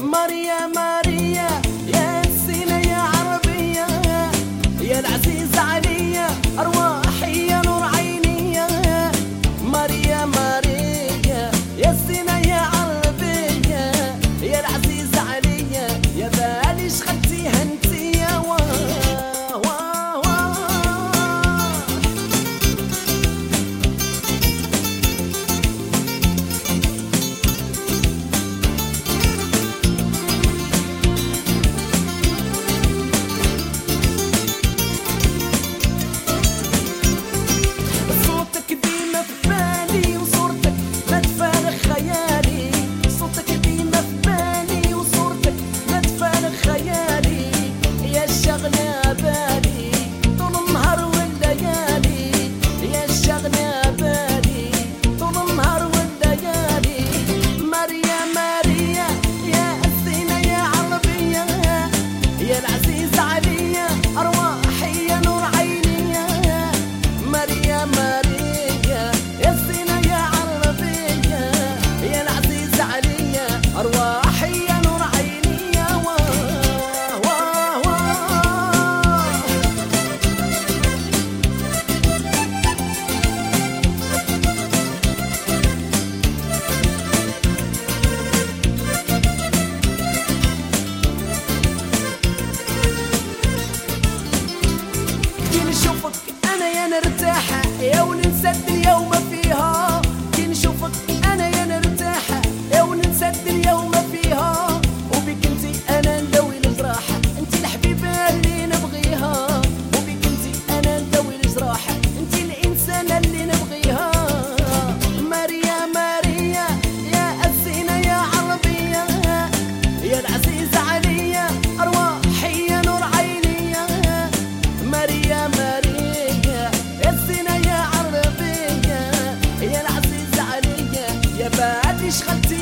Maria, Maria. يا بعد إيش خلتي